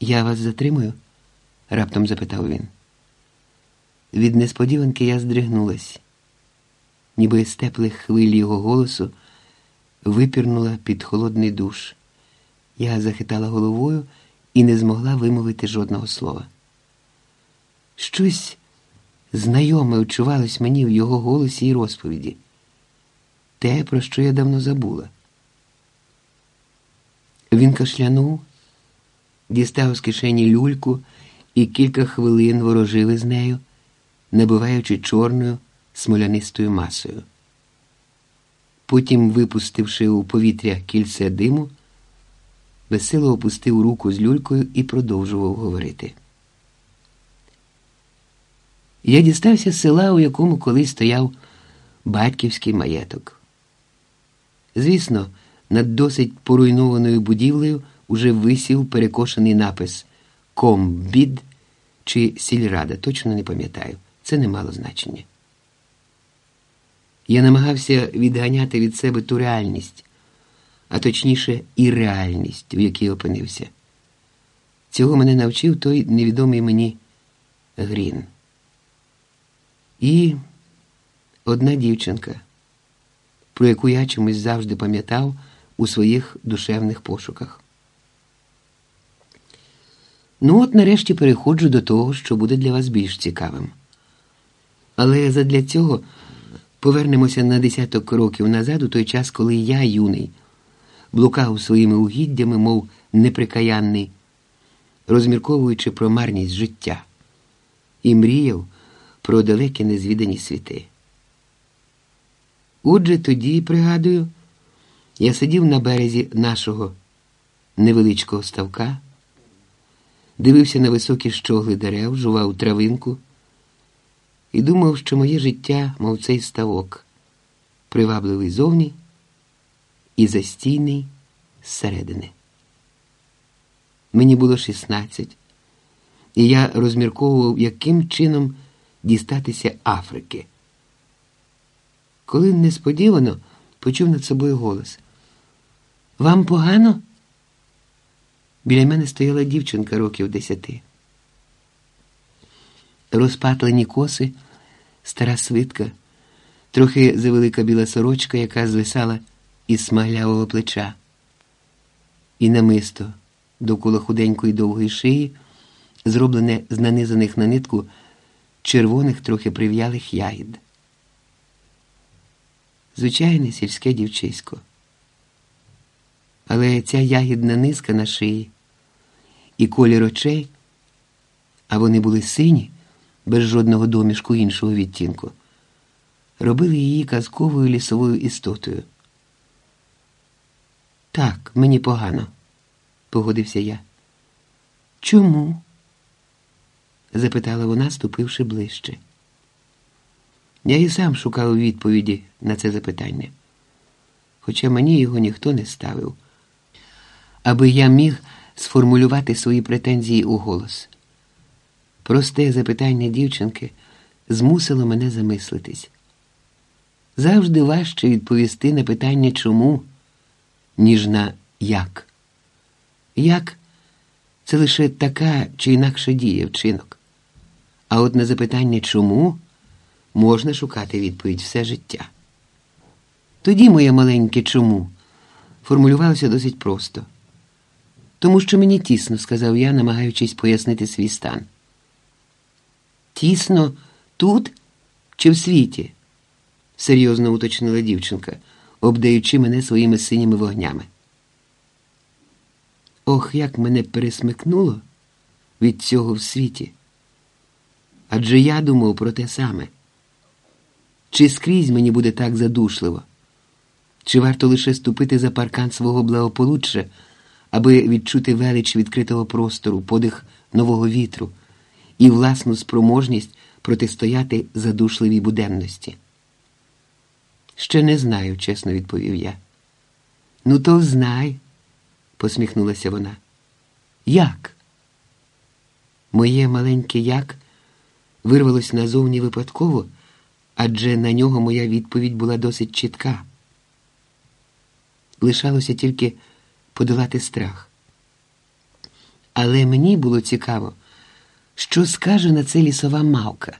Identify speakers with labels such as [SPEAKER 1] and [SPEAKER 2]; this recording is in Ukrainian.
[SPEAKER 1] Я вас затримую? раптом запитав він. Від несподіванки я здригнулась, ніби з теплих хвиль його голосу випірнула під холодний душ. Я захитала головою і не змогла вимовити жодного слова. Щось знайоме відчувалось мені в його голосі і розповіді, те, про що я давно забула. Він кашлянув, дістав з кишені люльку і кілька хвилин ворожили з нею, набиваючи чорною смолянистою масою. Потім, випустивши у повітря кільце диму, весело опустив руку з люлькою і продовжував говорити. Я дістався з села, у якому колись стояв батьківський маєток. Звісно, над досить поруйнованою будівлею уже висів перекошений напис Комбід чи сільрада, точно не пам'ятаю, це не мало значення. Я намагався відганяти від себе ту реальність, а точніше, і реальність, в якій опинився. Цього мене навчив той невідомий мені Грін. І одна дівчинка, про яку я чомусь завжди пам'ятав у своїх душевних пошуках. Ну, от нарешті переходжу до того, що буде для вас більш цікавим. Але задля цього повернемося на десяток років назад, у той час, коли я, юний, блукав своїми угіддями, мов неприкаянний, розмірковуючи про марність життя, і мріяв про далекі незвідані світи. Отже, тоді, пригадую, я сидів на березі нашого невеличкого ставка, дивився на високі щогли дерев, жував травинку і думав, що моє життя, мов цей ставок, привабливий зовні і застійний зсередини. Мені було 16, і я розмірковував, яким чином дістатися Африки. Коли несподівано почув над собою голос. Вам погано? Біля мене стояла дівчинка років десяти. Розпатлені коси, стара свитка, трохи завелика біла сорочка, яка звисала із смаглявого плеча, і намисто довкола худенької довгої шиї, зроблене з нанизаних на нитку червоних трохи прив'ялих ягід. Звичайне сільське дівчисько. Але ця ягідна низка на шиї і колір очей, а вони були сині, без жодного домішку іншого відтінку, робили її казковою лісовою істотою. Так, мені погано, погодився я. Чому? запитала вона, ступивши ближче. Я і сам шукав відповіді на це запитання, хоча мені його ніхто не ставив, аби я міг сформулювати свої претензії у голос. Просте запитання дівчинки змусило мене замислитись. Завжди важче відповісти на питання чому, ніж на як. Як це лише така чи інакша дія вчинок. А от на запитання чому можна шукати відповідь все життя. Тоді моє маленьке чому формулювалося досить просто. Тому що мені тісно, сказав я, намагаючись пояснити свій стан. Тісно тут чи в світі? серйозно уточнила дівчинка, обдаючи мене своїми синіми вогнями. Ох, як мене пересмикнуло від цього в світі. Адже я думав про те саме. Чи скрізь мені буде так задушливо? Чи варто лише ступити за паркан свого благополуччя, аби відчути велич відкритого простору, подих нового вітру і власну спроможність протистояти задушливій буденності? Ще не знаю, чесно відповів я. Ну, то знай, посміхнулася вона. Як? Моє маленьке як вирвалось назовні випадково, адже на нього моя відповідь була досить чітка. Лишалося тільки подолати страх. Але мені було цікаво, що скаже на це лісова мавка.